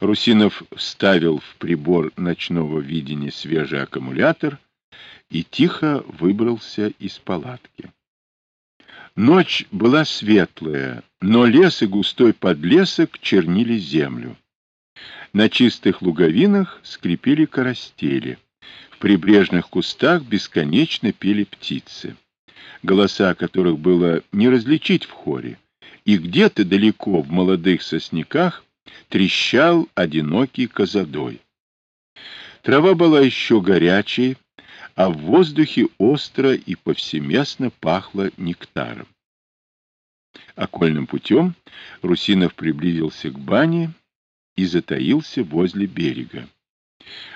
Русинов вставил в прибор ночного видения свежий аккумулятор и тихо выбрался из палатки. Ночь была светлая, но лес и густой подлесок чернили землю. На чистых луговинах скрипели коростели. В прибрежных кустах бесконечно пели птицы, голоса которых было не различить в хоре. И где-то далеко в молодых сосняках трещал одинокий козадой. Трава была еще горячей, а в воздухе остро и повсеместно пахло нектаром. Окольным путем Русинов приблизился к бане и затаился возле берега.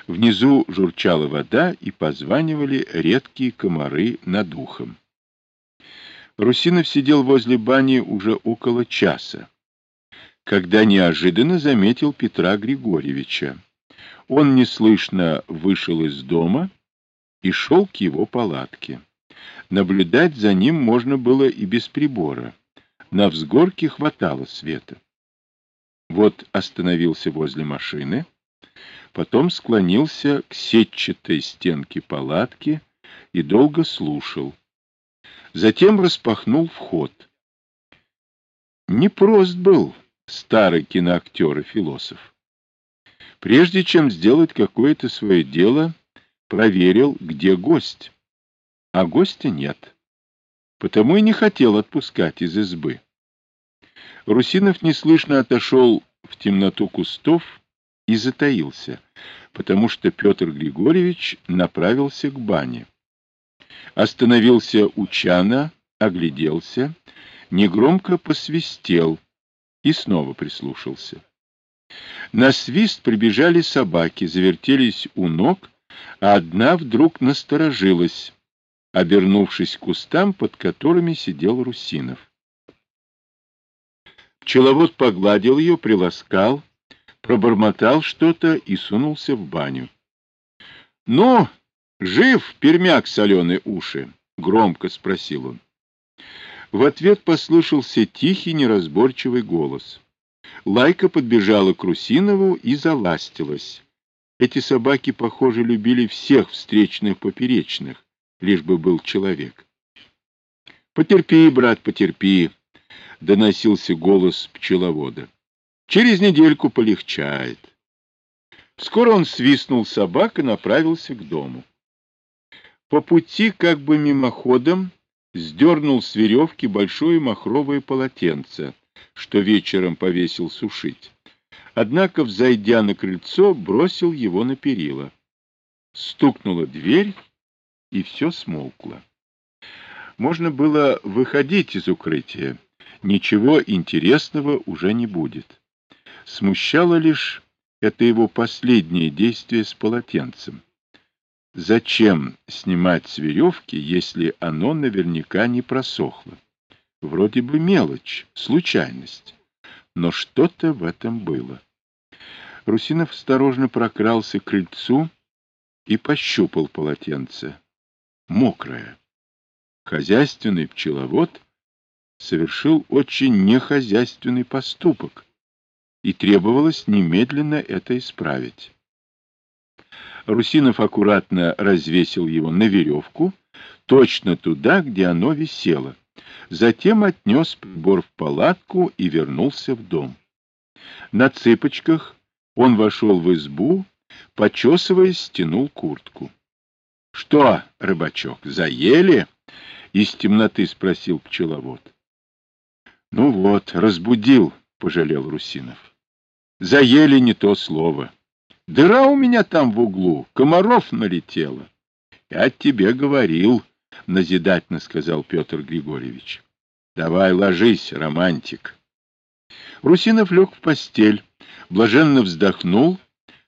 Внизу журчала вода и позванивали редкие комары над ухом. Русинов сидел возле бани уже около часа, когда неожиданно заметил Петра Григорьевича. Он неслышно вышел из дома и шел к его палатке. Наблюдать за ним можно было и без прибора. На взгорке хватало света. Вот остановился возле машины, потом склонился к сетчатой стенке палатки и долго слушал. Затем распахнул вход. Непрост был старый киноактер и философ. Прежде чем сделать какое-то свое дело, проверил, где гость. А гостя нет. Потому и не хотел отпускать из избы. Русинов неслышно отошел в темноту кустов и затаился, потому что Петр Григорьевич направился к бане. Остановился у чана, огляделся, негромко посвистел и снова прислушался. На свист прибежали собаки, завертелись у ног, а одна вдруг насторожилась, обернувшись к кустам, под которыми сидел Русинов. Пчеловод погладил ее, приласкал, пробормотал что-то и сунулся в баню. — Ну, жив, пермяк соленые уши? — громко спросил он. В ответ послышался тихий, неразборчивый голос. Лайка подбежала к Русинову и заластилась. Эти собаки, похоже, любили всех встречных поперечных, лишь бы был человек. — Потерпи, брат, потерпи, — доносился голос пчеловода. — Через недельку полегчает. Скоро он свистнул собак и направился к дому. По пути, как бы мимоходом, сдернул с веревки большое махровое полотенце, что вечером повесил сушить. Однако, взойдя на крыльцо, бросил его на перила. Стукнула дверь, и все смолкло. Можно было выходить из укрытия, ничего интересного уже не будет. Смущало лишь это его последнее действие с полотенцем. Зачем снимать с веревки, если оно наверняка не просохло? Вроде бы мелочь, случайность, но что-то в этом было. Русинов осторожно прокрался к крыльцу и пощупал полотенце. Мокрое. Хозяйственный пчеловод совершил очень нехозяйственный поступок, и требовалось немедленно это исправить. Русинов аккуратно развесил его на веревку, точно туда, где оно висело. Затем отнес прибор в палатку и вернулся в дом. На цыпочках он вошел в избу, почесываясь, стянул куртку. — Что, рыбачок, заели? — из темноты спросил пчеловод. Ну вот, разбудил, пожалел Русинов. Заели не то слово. Дыра у меня там в углу, комаров налетело. Я тебе говорил, назидательно сказал Петр Григорьевич. Давай ложись, романтик. Русинов лег в постель, блаженно вздохнул,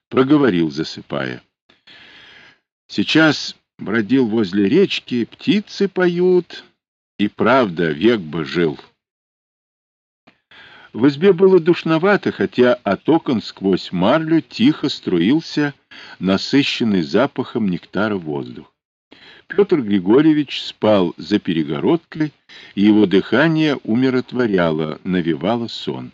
проговорил, засыпая. Сейчас бродил возле речки, птицы поют, и правда, век бы жил. В избе было душновато, хотя от окон сквозь марлю тихо струился насыщенный запахом нектара воздух. Петр Григорьевич спал за перегородкой, и его дыхание умиротворяло, навевало сон.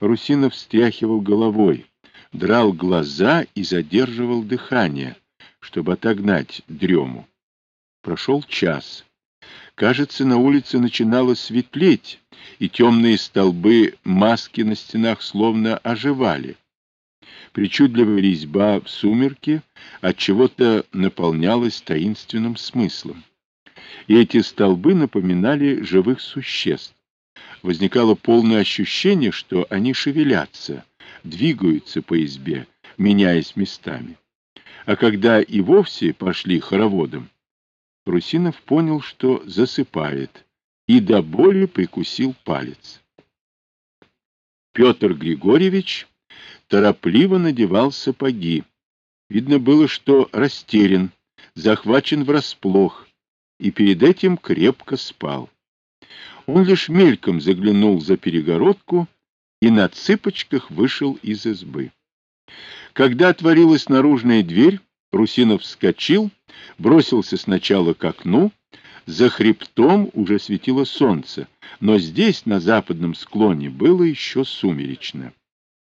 Русинов встряхивал головой, драл глаза и задерживал дыхание, чтобы отогнать дрему. Прошел час. Кажется, на улице начинало светлеть, и темные столбы маски на стенах словно оживали. Причудливая резьба в сумерке от чего-то наполнялась таинственным смыслом. И эти столбы напоминали живых существ. Возникало полное ощущение, что они шевелятся, двигаются по избе, меняясь местами. А когда и вовсе пошли хороводом, Русинов понял, что засыпает, и до боли прикусил палец. Петр Григорьевич торопливо надевал сапоги. Видно было, что растерян, захвачен врасплох, и перед этим крепко спал. Он лишь мельком заглянул за перегородку и на цыпочках вышел из избы. Когда отворилась наружная дверь, Русинов вскочил, бросился сначала к окну, за хребтом уже светило солнце, но здесь, на западном склоне, было еще сумеречно.